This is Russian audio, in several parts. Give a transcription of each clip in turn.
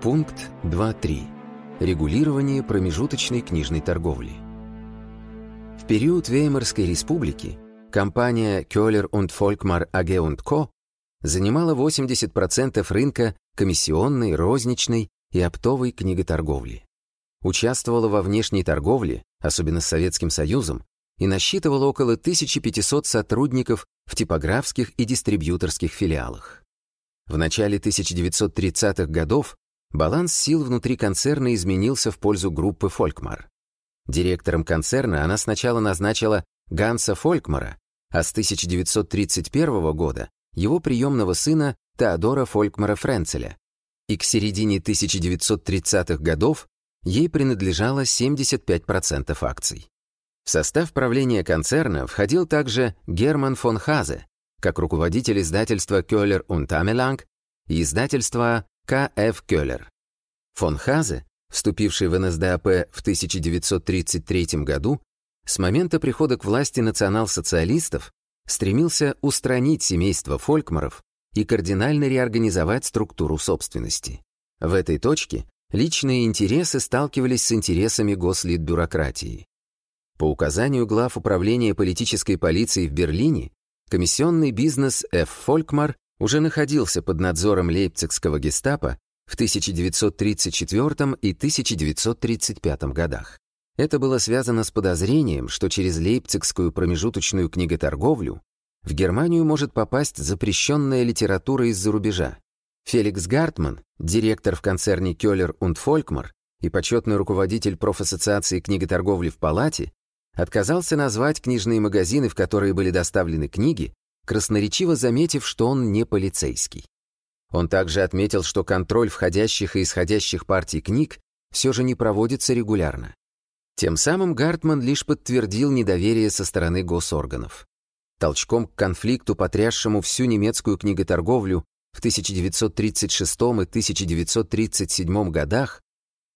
Пункт 2.3. Регулирование промежуточной книжной торговли. В период Веймарской республики компания Köhler und Volkmar AG Co. занимала 80% рынка комиссионной, розничной и оптовой книготорговли. Участвовала во внешней торговле, особенно с Советским Союзом, и насчитывала около 1500 сотрудников в типографских и дистрибьюторских филиалах. В начале 1930-х годов баланс сил внутри концерна изменился в пользу группы Фолькмар. Директором концерна она сначала назначила Ганса Фолькмара, а с 1931 года его приемного сына Теодора Фолькмара Френцеля. И к середине 1930-х годов ей принадлежало 75% акций. В состав правления концерна входил также Герман фон Хазе, как руководитель издательства Кёллер und Amelang и издательства К.Ф. Кёллер. Фон Хазе, вступивший в НСДАП в 1933 году, с момента прихода к власти национал-социалистов стремился устранить семейство Фолькмаров и кардинально реорганизовать структуру собственности. В этой точке личные интересы сталкивались с интересами гослитбюрократии. По указанию глав управления политической полиции в Берлине, комиссионный бизнес Ф. Фолькмар уже находился под надзором лейпцигского гестапо в 1934 и 1935 годах. Это было связано с подозрением, что через лейпцигскую промежуточную книготорговлю в Германию может попасть запрещенная литература из-за рубежа. Феликс Гартман, директор в концерне Кёллер und Фолькмар и почетный руководитель профассоциации книготорговли в Палате, отказался назвать книжные магазины, в которые были доставлены книги, красноречиво заметив, что он не полицейский. Он также отметил, что контроль входящих и исходящих партий книг все же не проводится регулярно. Тем самым Гартман лишь подтвердил недоверие со стороны госорганов. Толчком к конфликту, потрясшему всю немецкую книготорговлю в 1936 и 1937 годах,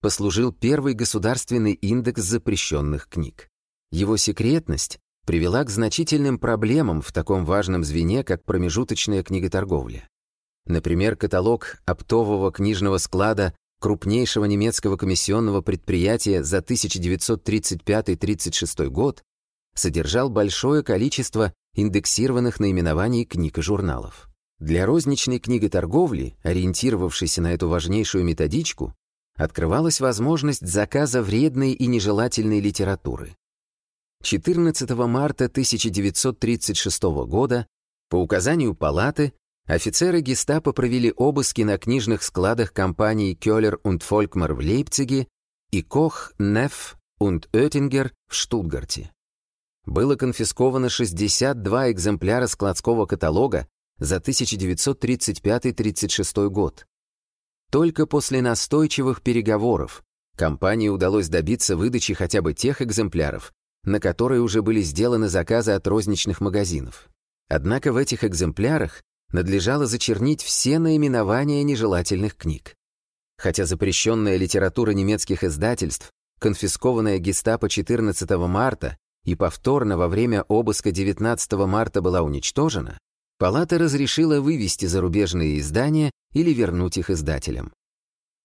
послужил первый государственный индекс запрещенных книг. Его секретность привела к значительным проблемам в таком важном звене, как промежуточная книготорговля. Например, каталог оптового книжного склада крупнейшего немецкого комиссионного предприятия за 1935-36 год содержал большое количество индексированных наименований книг и журналов. Для розничной книготорговли, ориентировавшейся на эту важнейшую методичку, открывалась возможность заказа вредной и нежелательной литературы. 14 марта 1936 года по указанию палаты офицеры гестапо провели обыски на книжных складах компаний Кёллер und Фолькмар в Лейпциге и Кох, Неф und Оеттингер в Штутгарте. Было конфисковано 62 экземпляра складского каталога за 1935-36 год. Только после настойчивых переговоров компании удалось добиться выдачи хотя бы тех экземпляров, на которые уже были сделаны заказы от розничных магазинов. Однако в этих экземплярах надлежало зачернить все наименования нежелательных книг. Хотя запрещенная литература немецких издательств, конфискованная гестапо 14 марта и повторно во время обыска 19 марта была уничтожена, палата разрешила вывести зарубежные издания или вернуть их издателям.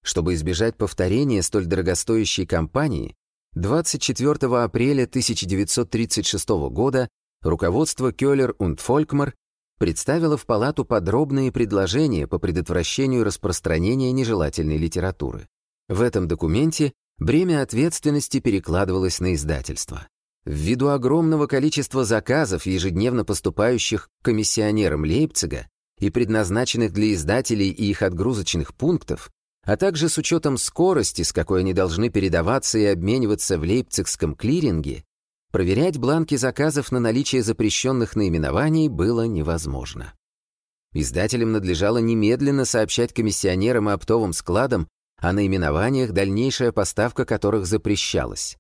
Чтобы избежать повторения столь дорогостоящей кампании, 24 апреля 1936 года руководство Кёллер und Фолькмар представило в палату подробные предложения по предотвращению распространения нежелательной литературы. В этом документе бремя ответственности перекладывалось на издательство. Ввиду огромного количества заказов, ежедневно поступающих комиссионерам Лейпцига и предназначенных для издателей и их отгрузочных пунктов, а также с учетом скорости, с какой они должны передаваться и обмениваться в лейпцигском клиринге, проверять бланки заказов на наличие запрещенных наименований было невозможно. Издателям надлежало немедленно сообщать комиссионерам и оптовым складам о наименованиях, дальнейшая поставка которых запрещалась.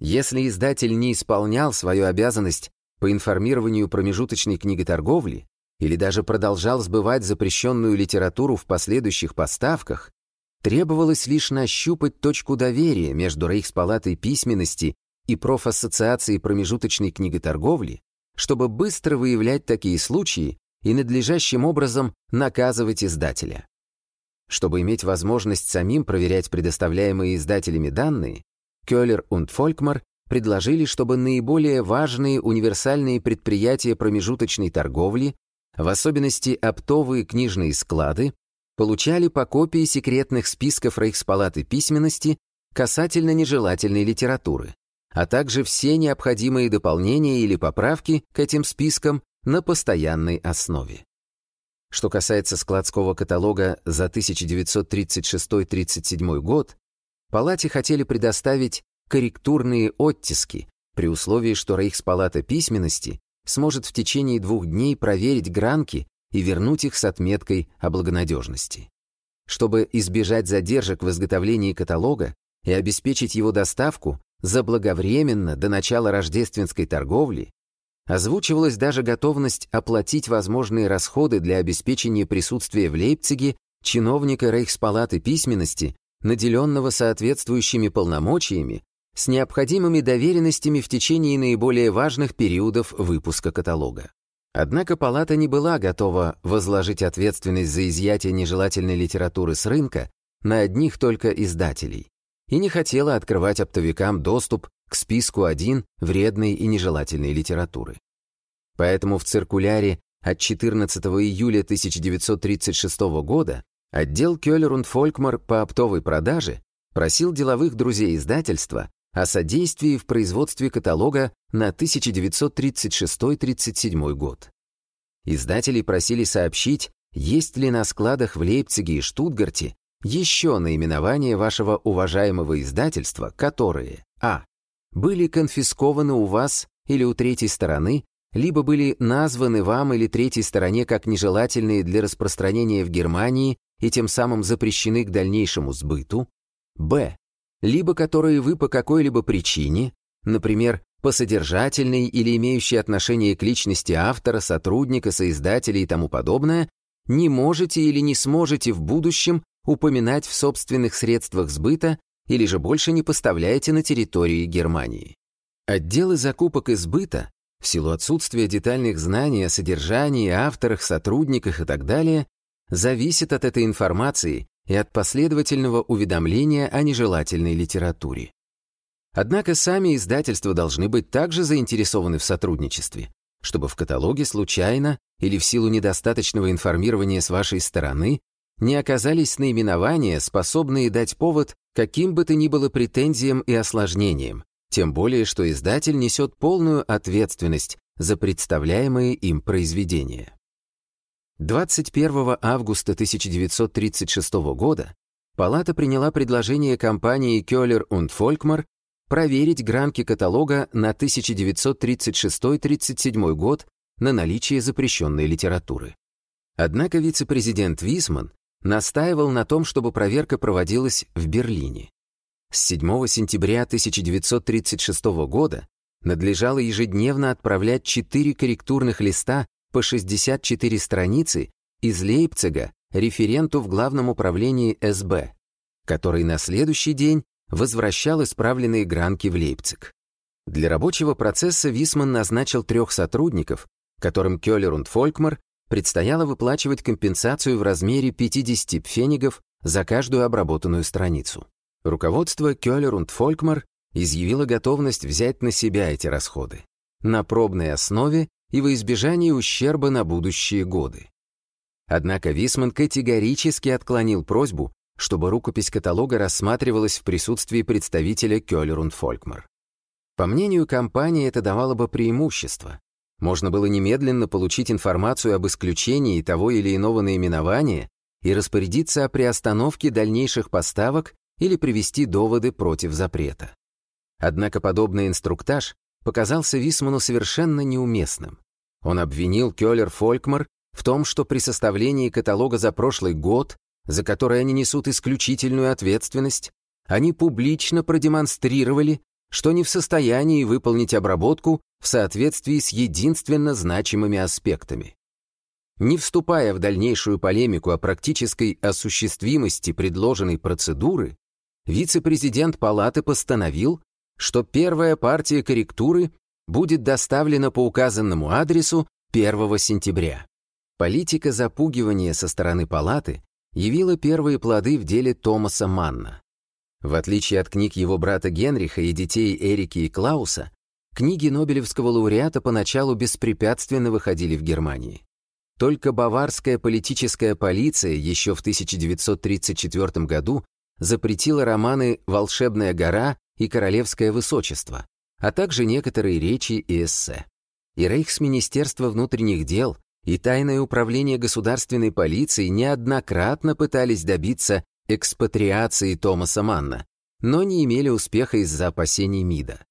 Если издатель не исполнял свою обязанность по информированию промежуточной книготорговли или даже продолжал сбывать запрещенную литературу в последующих поставках, Требовалось лишь нащупать точку доверия между Рейхспалатой письменности и профассоциацией промежуточной книготорговли, чтобы быстро выявлять такие случаи и надлежащим образом наказывать издателя. Чтобы иметь возможность самим проверять предоставляемые издателями данные, Кёллер и Фолькмар предложили, чтобы наиболее важные универсальные предприятия промежуточной торговли, в особенности оптовые книжные склады, получали по копии секретных списков Рейхспалаты письменности касательно нежелательной литературы, а также все необходимые дополнения или поправки к этим спискам на постоянной основе. Что касается складского каталога за 1936-37 год, Палате хотели предоставить корректурные оттиски при условии, что Рейхспалата письменности сможет в течение двух дней проверить гранки и вернуть их с отметкой о благонадежности. Чтобы избежать задержек в изготовлении каталога и обеспечить его доставку заблаговременно до начала рождественской торговли, озвучивалась даже готовность оплатить возможные расходы для обеспечения присутствия в Лейпциге чиновника Рейхспалаты письменности, наделенного соответствующими полномочиями с необходимыми доверенностями в течение наиболее важных периодов выпуска каталога. Однако палата не была готова возложить ответственность за изъятие нежелательной литературы с рынка на одних только издателей и не хотела открывать оптовикам доступ к списку 1 вредной и нежелательной литературы. Поэтому в циркуляре от 14 июля 1936 года отдел Кёллер Фолькмар по оптовой продаже просил деловых друзей издательства о содействии в производстве каталога на 1936-37 год. Издатели просили сообщить, есть ли на складах в Лейпциге и Штутгарте еще наименования вашего уважаемого издательства, которые а. были конфискованы у вас или у третьей стороны, либо были названы вам или третьей стороне как нежелательные для распространения в Германии и тем самым запрещены к дальнейшему сбыту, б либо которые вы по какой-либо причине, например, по содержательной или имеющей отношение к личности автора, сотрудника, соиздателя и тому подобное, не можете или не сможете в будущем упоминать в собственных средствах сбыта или же больше не поставляете на территории Германии. Отделы закупок и сбыта, в силу отсутствия детальных знаний о содержании, авторах, сотрудниках и так далее, зависят от этой информации и от последовательного уведомления о нежелательной литературе. Однако сами издательства должны быть также заинтересованы в сотрудничестве, чтобы в каталоге случайно или в силу недостаточного информирования с вашей стороны не оказались наименования, способные дать повод каким бы то ни было претензиям и осложнениям, тем более что издатель несет полную ответственность за представляемые им произведения. 21 августа 1936 года Палата приняла предложение компании Кёллер und Фолькмар проверить гранки каталога на 1936-37 год на наличие запрещенной литературы. Однако вице-президент Висман настаивал на том, чтобы проверка проводилась в Берлине. С 7 сентября 1936 года надлежало ежедневно отправлять 4 корректурных листа по 64 страницы из Лейпцига референту в Главном управлении СБ, который на следующий день возвращал исправленные гранки в Лейпциг. Для рабочего процесса Висман назначил трех сотрудников, которым Кёллер и Фолькмар предстояло выплачивать компенсацию в размере 50 пфенигов за каждую обработанную страницу. Руководство Кёллер и Фолькмар изъявило готовность взять на себя эти расходы на пробной основе и во избежание ущерба на будущие годы. Однако Висман категорически отклонил просьбу, чтобы рукопись каталога рассматривалась в присутствии представителя Кёллер Фолькмар. По мнению компании, это давало бы преимущество. Можно было немедленно получить информацию об исключении того или иного наименования и распорядиться о приостановке дальнейших поставок или привести доводы против запрета. Однако подобный инструктаж показался Висману совершенно неуместным. Он обвинил Кёллер Фолькмар в том, что при составлении каталога за прошлый год, за который они несут исключительную ответственность, они публично продемонстрировали, что не в состоянии выполнить обработку в соответствии с единственно значимыми аспектами. Не вступая в дальнейшую полемику о практической осуществимости предложенной процедуры, вице-президент палаты постановил, что первая партия корректуры будет доставлена по указанному адресу 1 сентября. Политика запугивания со стороны палаты явила первые плоды в деле Томаса Манна. В отличие от книг его брата Генриха и детей Эрики и Клауса, книги Нобелевского лауреата поначалу беспрепятственно выходили в Германии. Только баварская политическая полиция еще в 1934 году запретила романы «Волшебная гора» и «Королевское высочество», а также некоторые речи и эссе. И Рейхсминистерство внутренних дел, и Тайное управление государственной полиции неоднократно пытались добиться экспатриации Томаса Манна, но не имели успеха из-за опасений МИДа.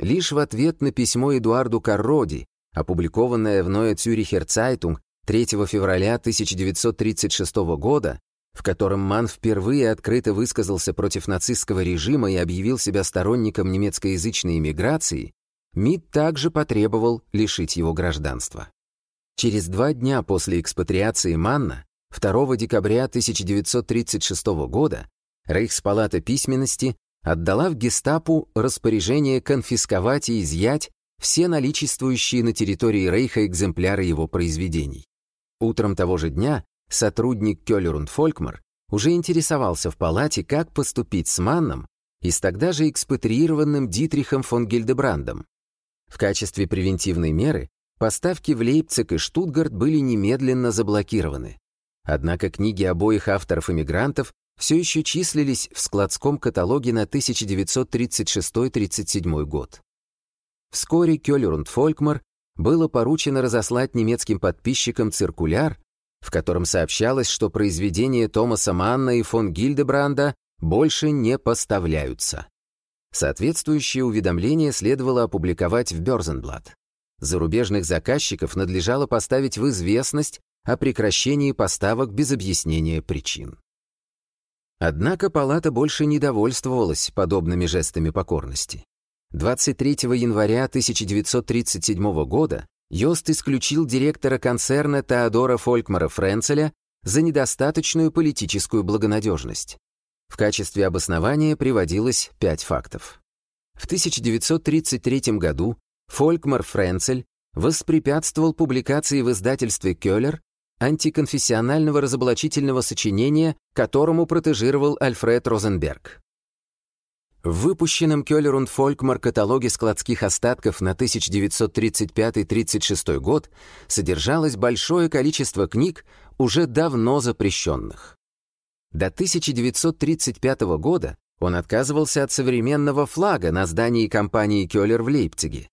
Лишь в ответ на письмо Эдуарду Карроди, опубликованное в Neue Züricher Zeitung 3 февраля 1936 года, в котором Ман впервые открыто высказался против нацистского режима и объявил себя сторонником немецкоязычной иммиграции, МИД также потребовал лишить его гражданства. Через два дня после экспатриации Манна 2 декабря 1936 года Рейхспалата письменности отдала в гестапу распоряжение конфисковать и изъять все наличествующие на территории Рейха экземпляры его произведений. Утром того же дня сотрудник Кёллерунд Фолькмар уже интересовался в палате, как поступить с Манном и с тогда же экспатриированным Дитрихом фон Гильдебрандом. В качестве превентивной меры поставки в Лейпциг и Штутгарт были немедленно заблокированы. Однако книги обоих авторов-иммигрантов все еще числились в складском каталоге на 1936-37 год. Вскоре Кёллерунд Фолькмар было поручено разослать немецким подписчикам циркуляр, в котором сообщалось, что произведения Томаса Манна и фон Гильдебранда больше не поставляются. Соответствующее уведомление следовало опубликовать в Бёрзенблат. Зарубежных заказчиков надлежало поставить в известность о прекращении поставок без объяснения причин. Однако палата больше не довольствовалась подобными жестами покорности. 23 января 1937 года Йост исключил директора концерна Теодора Фолькмара Френцеля за недостаточную политическую благонадежность. В качестве обоснования приводилось пять фактов. В 1933 году Фолькмар Френцель воспрепятствовал публикации в издательстве «Кёллер» антиконфессионального разоблачительного сочинения, которому протежировал Альфред Розенберг. В выпущенном Кёллер und Фолькмар каталоге складских остатков на 1935-36 год содержалось большое количество книг, уже давно запрещенных. До 1935 года он отказывался от современного флага на здании компании Кёллер в Лейпциге.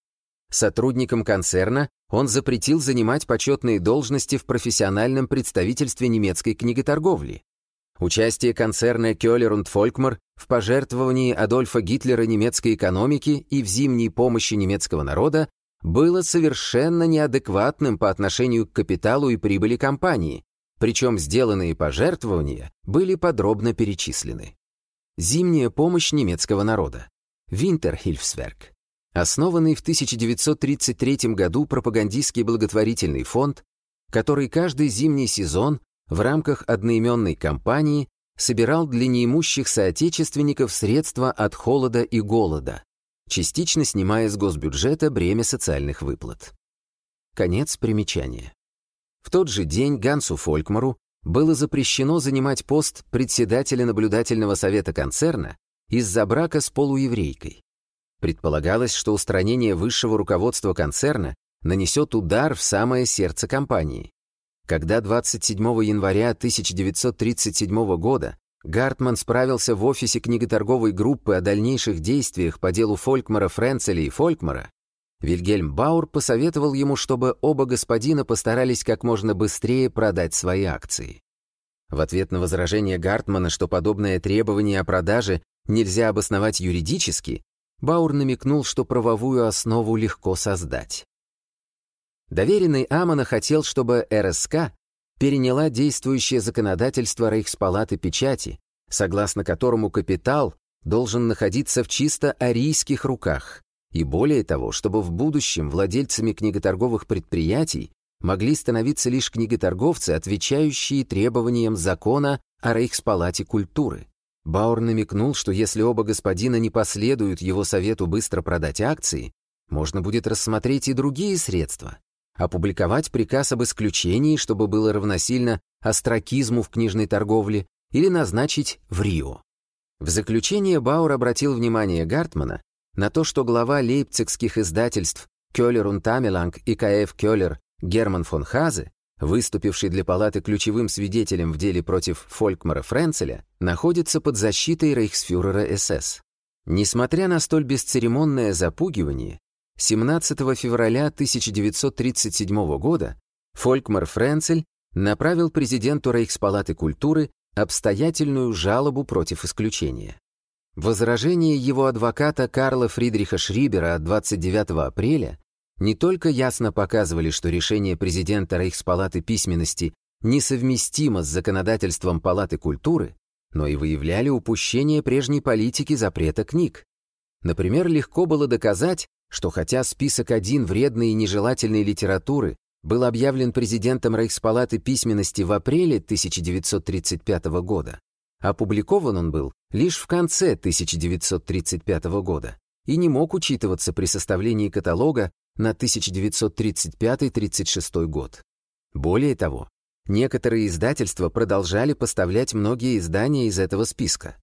Сотрудникам концерна он запретил занимать почетные должности в профессиональном представительстве немецкой книготорговли. Участие концерна Кёллер und Фолькмар в пожертвовании Адольфа Гитлера немецкой экономики и в зимней помощи немецкого народа было совершенно неадекватным по отношению к капиталу и прибыли компании, причем сделанные пожертвования были подробно перечислены. Зимняя помощь немецкого народа. Винтерхильфсверк. Основанный в 1933 году пропагандистский благотворительный фонд, который каждый зимний сезон в рамках одноименной кампании собирал для неимущих соотечественников средства от холода и голода, частично снимая с госбюджета бремя социальных выплат. Конец примечания. В тот же день Гансу Фолькмару было запрещено занимать пост председателя наблюдательного совета концерна из-за брака с полуеврейкой. Предполагалось, что устранение высшего руководства концерна нанесет удар в самое сердце компании. Когда 27 января 1937 года Гартман справился в офисе книготорговой группы о дальнейших действиях по делу Фолькмара, Френцеля и Фолькмара, Вильгельм Баур посоветовал ему, чтобы оба господина постарались как можно быстрее продать свои акции. В ответ на возражение Гартмана, что подобное требование о продаже нельзя обосновать юридически, Баур намекнул, что правовую основу легко создать. Доверенный Амона хотел, чтобы РСК переняла действующее законодательство Рейхспалаты печати, согласно которому капитал должен находиться в чисто арийских руках, и более того, чтобы в будущем владельцами книготорговых предприятий могли становиться лишь книготорговцы, отвечающие требованиям закона о Рейхспалате культуры. Баур намекнул, что если оба господина не последуют его совету быстро продать акции, можно будет рассмотреть и другие средства. Опубликовать приказ об исключении, чтобы было равносильно остракизму в книжной торговле, или назначить в Рио. В заключение Бауэр обратил внимание Гартмана на то, что глава лейпцигских издательств Кёллер und Тамеланг и К.Ф. Кёллер Герман фон Хазе, выступивший для палаты ключевым свидетелем в деле против Фолькмара Френцеля, находится под защитой рейхсфюрера СС. Несмотря на столь бесцеремонное запугивание, 17 февраля 1937 года Фолькмар Френцель направил президенту Рейхспалаты культуры обстоятельную жалобу против исключения. Возражения его адвоката Карла Фридриха Шрибера от 29 апреля не только ясно показывали, что решение президента Рейхспалаты письменности несовместимо с законодательством Палаты культуры, но и выявляли упущение прежней политики запрета книг. Например, легко было доказать, что хотя список один вредной и нежелательной литературы был объявлен президентом Рейхспалаты письменности в апреле 1935 года, опубликован он был лишь в конце 1935 года и не мог учитываться при составлении каталога на 1935-36 год. Более того, некоторые издательства продолжали поставлять многие издания из этого списка.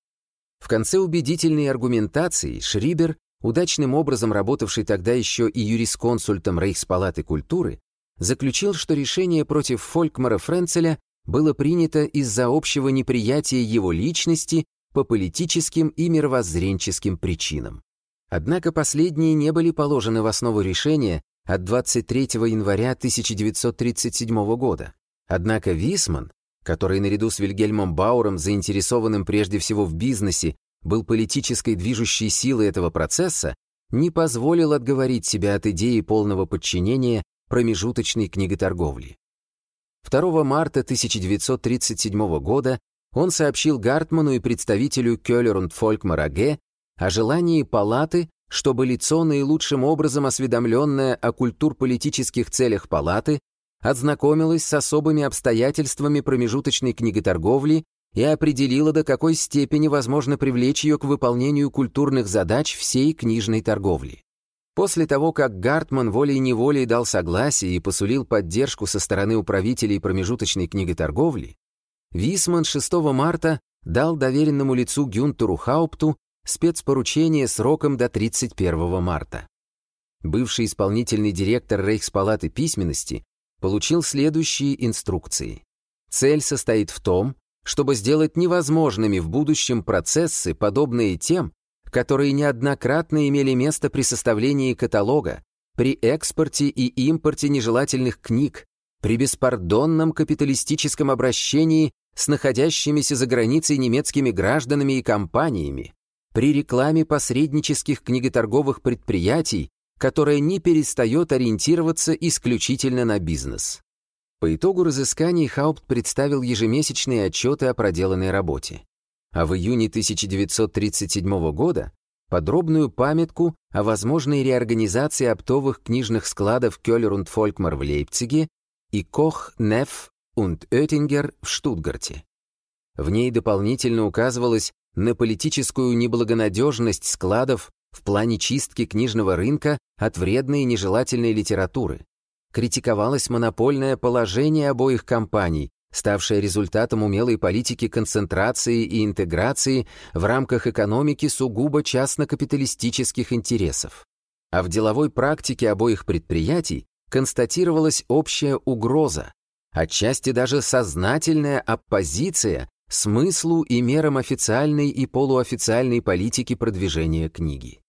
В конце убедительной аргументации Шрибер, удачным образом работавший тогда еще и юрисконсультом Рейхспалаты культуры, заключил, что решение против Фолькмара Френцеля было принято из-за общего неприятия его личности по политическим и мировоззренческим причинам. Однако последние не были положены в основу решения от 23 января 1937 года. Однако Висман, который наряду с Вильгельмом Бауром, заинтересованным прежде всего в бизнесе, был политической движущей силой этого процесса, не позволил отговорить себя от идеи полного подчинения промежуточной книготорговли. 2 марта 1937 года он сообщил Гартману и представителю Кёллер und Фолькмар АГ о желании палаты, чтобы лицо, наилучшим образом осведомленное о культур-политических целях палаты, ознакомилось с особыми обстоятельствами промежуточной книготорговли и определило, до какой степени возможно привлечь ее к выполнению культурных задач всей книжной торговли. После того, как Гартман волей-неволей дал согласие и посулил поддержку со стороны управителей промежуточной книготорговли, Висман 6 марта дал доверенному лицу Гюнтеру Хаупту спецпоручение сроком до 31 марта. Бывший исполнительный директор Рейхспалаты письменности получил следующие инструкции. Цель состоит в том, чтобы сделать невозможными в будущем процессы, подобные тем, которые неоднократно имели место при составлении каталога, при экспорте и импорте нежелательных книг, при беспардонном капиталистическом обращении с находящимися за границей немецкими гражданами и компаниями, при рекламе посреднических книготорговых предприятий, которая не перестает ориентироваться исключительно на бизнес. По итогу разысканий Хаупт представил ежемесячные отчеты о проделанной работе а в июне 1937 года подробную памятку о возможной реорганизации оптовых книжных складов Кёллер und Фолькмар в Лейпциге и Кох, Неф und Оеттингер в Штутгарте. В ней дополнительно указывалось на политическую неблагонадежность складов в плане чистки книжного рынка от вредной и нежелательной литературы. Критиковалось монопольное положение обоих компаний, ставшая результатом умелой политики концентрации и интеграции в рамках экономики сугубо частно-капиталистических интересов. А в деловой практике обоих предприятий констатировалась общая угроза, отчасти даже сознательная оппозиция смыслу и мерам официальной и полуофициальной политики продвижения книги.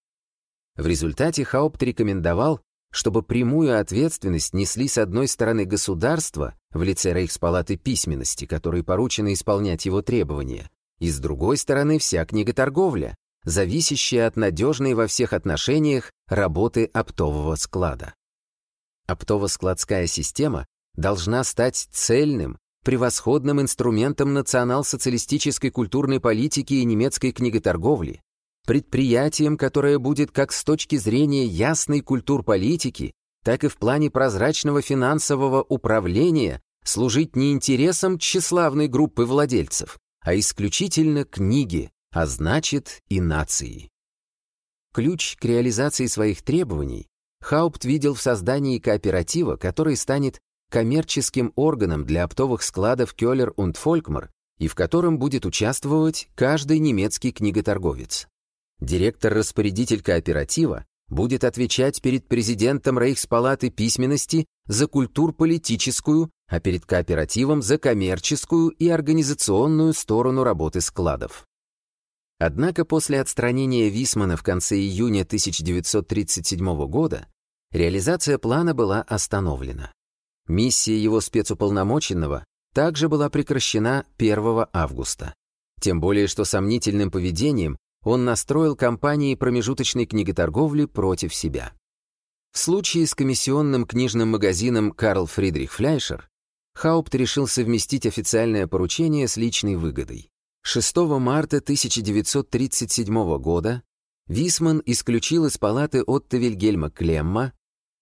В результате Хаупт рекомендовал чтобы прямую ответственность несли с одной стороны государство в лице Рейхспалаты письменности, которой поручено исполнять его требования, и с другой стороны вся книготорговля, зависящая от надежной во всех отношениях работы оптового склада. Оптово-складская система должна стать цельным, превосходным инструментом национал-социалистической культурной политики и немецкой книготорговли, предприятием, которое будет как с точки зрения ясной культурполитики, так и в плане прозрачного финансового управления служить не интересам тщеславной группы владельцев, а исключительно книге, а значит и нации. Ключ к реализации своих требований Хаупт видел в создании кооператива, который станет коммерческим органом для оптовых складов Кёллер und Фолькмар и в котором будет участвовать каждый немецкий книготорговец. Директор-распорядитель кооператива будет отвечать перед президентом Рейхспалаты письменности за культур-политическую, а перед кооперативом за коммерческую и организационную сторону работы складов. Однако после отстранения Висмана в конце июня 1937 года реализация плана была остановлена. Миссия его спецуполномоченного также была прекращена 1 августа. Тем более, что сомнительным поведением он настроил компании промежуточной книготорговли против себя. В случае с комиссионным книжным магазином Карл Фридрих Фляйшер Хаупт решил совместить официальное поручение с личной выгодой. 6 марта 1937 года Висман исключил из палаты Отто Вильгельма Клемма,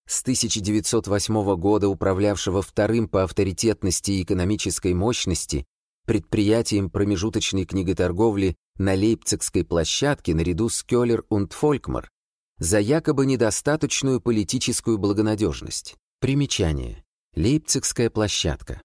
с 1908 года управлявшего вторым по авторитетности и экономической мощности предприятием промежуточной книготорговли на Лейпцигской площадке наряду с Кёллер und Фолькмар за якобы недостаточную политическую благонадежность. Примечание. Лейпцигская площадка.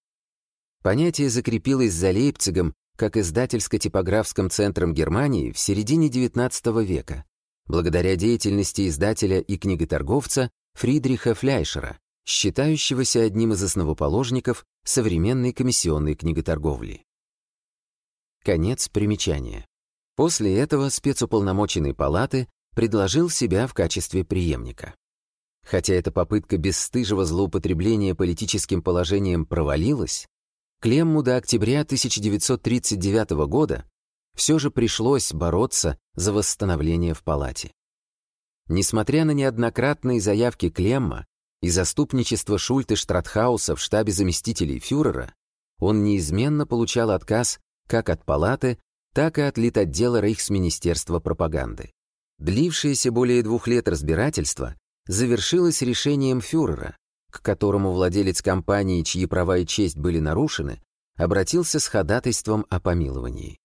Понятие закрепилось за Лейпцигом как издательско-типографским центром Германии в середине XIX века, благодаря деятельности издателя и книготорговца Фридриха Фляйшера, считающегося одним из основоположников современной комиссионной книготорговли. Конец примечания. После этого спецуполномоченный палаты предложил себя в качестве преемника. Хотя эта попытка бесстыжего злоупотребления политическим положением провалилась, Клемму до октября 1939 года все же пришлось бороться за восстановление в палате. Несмотря на неоднократные заявки Клемма и заступничество Шульте Штратхауса в штабе заместителей фюрера, он неизменно получал отказ как от палаты, так и от литотдела Рейхсминистерства пропаганды. Длившееся более двух лет разбирательство завершилось решением фюрера, к которому владелец компании, чьи права и честь были нарушены, обратился с ходатайством о помиловании.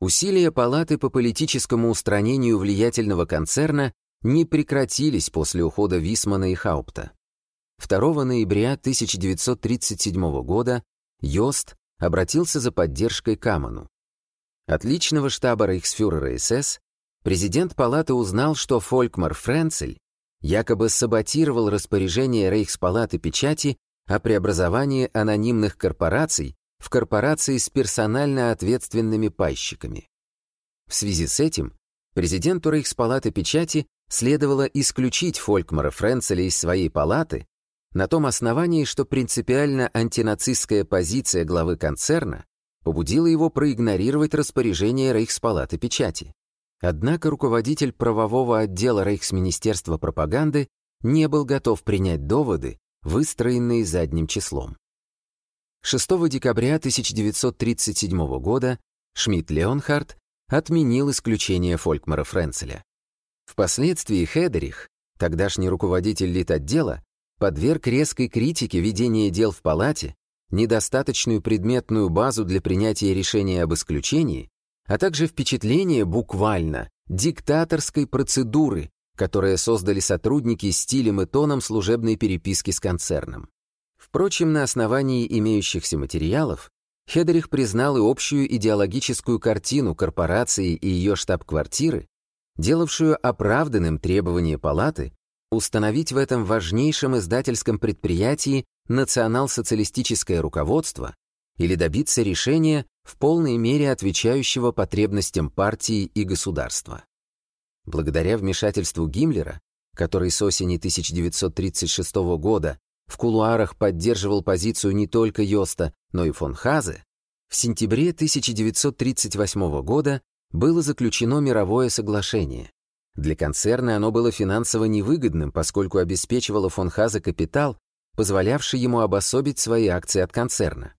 Усилия палаты по политическому устранению влиятельного концерна не прекратились после ухода Висмана и Хаупта. 2 ноября 1937 года Йост обратился за поддержкой к Аману. От личного штаба рейхсфюрера СС президент палаты узнал, что Фолькмар Френцель якобы саботировал распоряжение Рейхспалаты печати о преобразовании анонимных корпораций в корпорации с персонально ответственными пайщиками. В связи с этим президенту Рейхспалаты печати следовало исключить Фолькмара Френцеля из своей палаты на том основании, что принципиально антинацистская позиция главы концерна побудила его проигнорировать распоряжение Рейхспалаты печати. Однако руководитель правового отдела Рейхсминистерства пропаганды не был готов принять доводы, выстроенные задним числом. 6 декабря 1937 года Шмидт Леонхард отменил исключение Фолькмара Френцеля. Впоследствии Хедерих, тогдашний руководитель литотдела, подверг резкой критике ведения дел в палате, недостаточную предметную базу для принятия решения об исключении, а также впечатление буквально диктаторской процедуры, которое создали сотрудники стилем и тоном служебной переписки с концерном. Впрочем, на основании имеющихся материалов Хедерих признал и общую идеологическую картину корпорации и ее штаб-квартиры, делавшую оправданным требование палаты установить в этом важнейшем издательском предприятии национал-социалистическое руководство или добиться решения в полной мере отвечающего потребностям партии и государства. Благодаря вмешательству Гиммлера, который с осени 1936 года в кулуарах поддерживал позицию не только Йоста, но и фон Хазе, в сентябре 1938 года было заключено мировое соглашение. Для концерна оно было финансово невыгодным, поскольку обеспечивало фон Хазе капитал, позволявший ему обособить свои акции от концерна.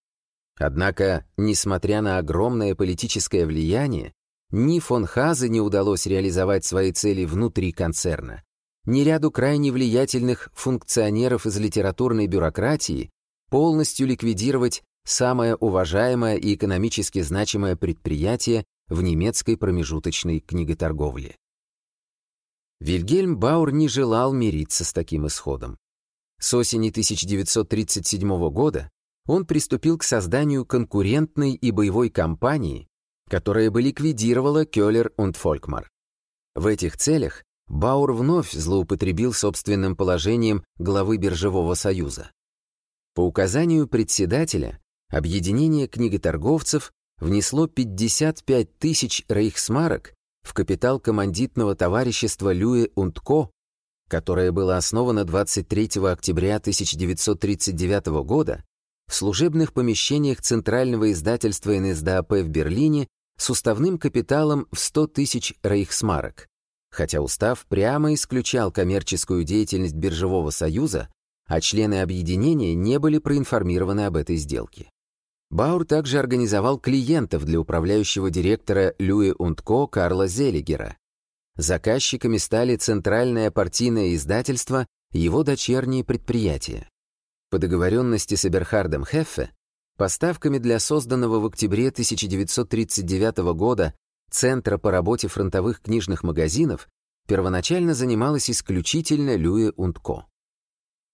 Однако, несмотря на огромное политическое влияние, ни фон Хазе не удалось реализовать свои цели внутри концерна, ни ряду крайне влиятельных функционеров из литературной бюрократии полностью ликвидировать самое уважаемое и экономически значимое предприятие в немецкой промежуточной книготорговле. Вильгельм Баур не желал мириться с таким исходом. С осени 1937 года он приступил к созданию конкурентной и боевой компании, которая бы ликвидировала Кёллер und Фолькмар. В этих целях Баур вновь злоупотребил собственным положением главы Биржевого союза. По указанию председателя, объединение книготорговцев внесло 55 тысяч рейхсмарок в капитал командитного товарищества Люэ Ундко, которое было основано 23 октября 1939 года в служебных помещениях Центрального издательства НСДАП в Берлине с уставным капиталом в 100 тысяч рейхсмарок, хотя устав прямо исключал коммерческую деятельность Биржевого союза, а члены объединения не были проинформированы об этой сделке. Баур также организовал клиентов для управляющего директора Люи Ундко Карла Зелигера. Заказчиками стали Центральное партийное издательство и его дочерние предприятия. По договоренности с Эберхардом Хеффе, поставками для созданного в октябре 1939 года Центра по работе фронтовых книжных магазинов первоначально занималась исключительно Люи Ундко.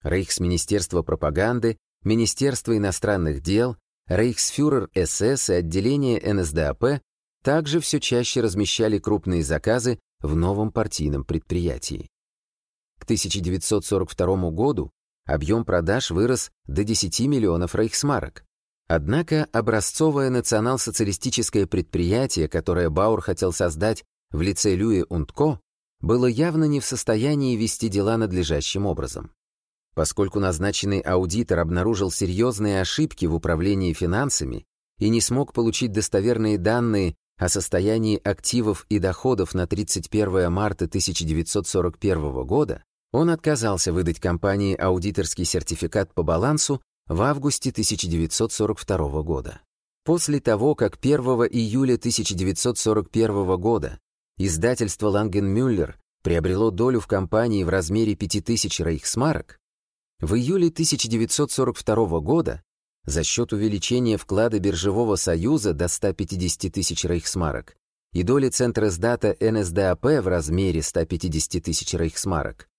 Рейхсминистерство пропаганды, Министерство иностранных дел, Рейхсфюрер СС и отделение НСДАП также все чаще размещали крупные заказы в новом партийном предприятии. К 1942 году объем продаж вырос до 10 миллионов рейхсмарок. Однако образцовое национал-социалистическое предприятие, которое Баур хотел создать в лице Люи Ундко, было явно не в состоянии вести дела надлежащим образом. Поскольку назначенный аудитор обнаружил серьезные ошибки в управлении финансами и не смог получить достоверные данные о состоянии активов и доходов на 31 марта 1941 года, он отказался выдать компании аудиторский сертификат по балансу в августе 1942 года. После того, как 1 июля 1941 года издательство Лангенмюллер приобрело долю в компании в размере 5000 рейхсмарок, в июле 1942 года за счет увеличения вклада Биржевого союза до 150 тысяч рейхсмарок и доли Центриздата НСДАП в размере 150 тысяч рейхсмарок,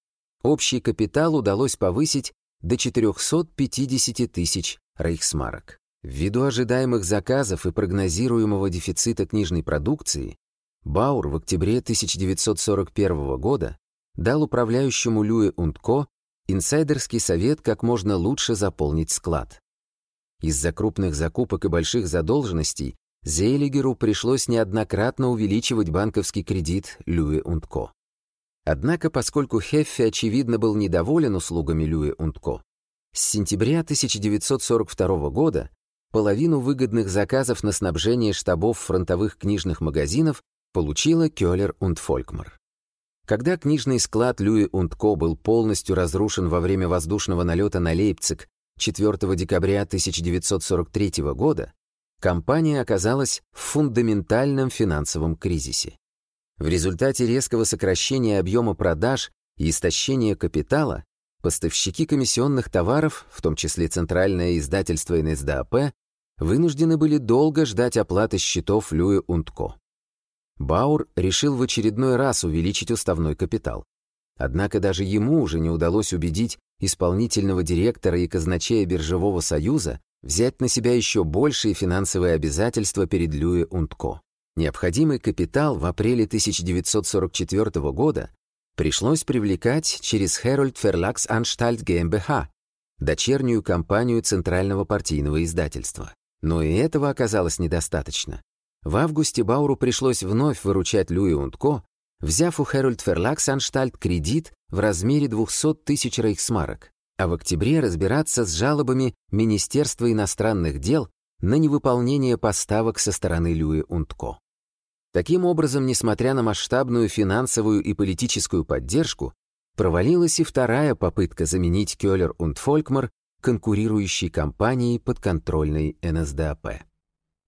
общий капитал удалось повысить до 450 тысяч рейхсмарок. Ввиду ожидаемых заказов и прогнозируемого дефицита книжной продукции, Баур в октябре 1941 года дал управляющему Люе Ундко инсайдерский совет, как можно лучше заполнить склад. Из-за крупных закупок и больших задолженностей Зейлигеру пришлось неоднократно увеличивать банковский кредит Люи Ундко. Однако, поскольку Хеффи, очевидно, был недоволен услугами Люи Ундко, с сентября 1942 года половину выгодных заказов на снабжение штабов фронтовых книжных магазинов получила Кёллер und. Когда книжный склад Люи Ундко был полностью разрушен во время воздушного налета на Лейпциг 4 декабря 1943 года, компания оказалась в фундаментальном финансовом кризисе. В результате резкого сокращения объема продаж и истощения капитала поставщики комиссионных товаров, в том числе Центральное издательство НСДАП, вынуждены были долго ждать оплаты счетов Люи Ундко. Баур решил в очередной раз увеличить уставной капитал. Однако даже ему уже не удалось убедить исполнительного директора и казначея Биржевого союза взять на себя еще большие финансовые обязательства перед Люи Ундко. Необходимый капитал в апреле 1944 года пришлось привлекать через Herold Verlags Anstalt GmbH, дочернюю компанию Центрального партийного издательства. Но и этого оказалось недостаточно. В августе Бауру пришлось вновь выручать Люи Ундко, взяв у Хэрольд Ферлаксанштальт кредит в размере 200 тысяч рейхсмарок, а в октябре разбираться с жалобами Министерства иностранных дел на невыполнение поставок со стороны Люи Ундко. Таким образом, несмотря на масштабную финансовую и политическую поддержку, провалилась и вторая попытка заменить Кёллер und конкурирующей компанией подконтрольной НСДАП.